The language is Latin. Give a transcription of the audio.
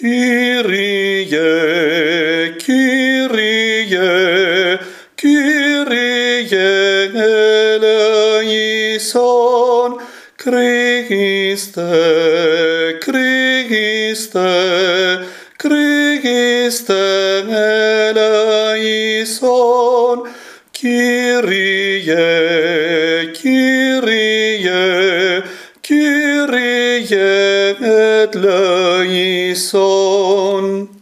Kyrie, Kyrie, Kyrie eleison, Christe, Christe, Christe eleison, Kyrie, Kyrie, Kyrie Σα.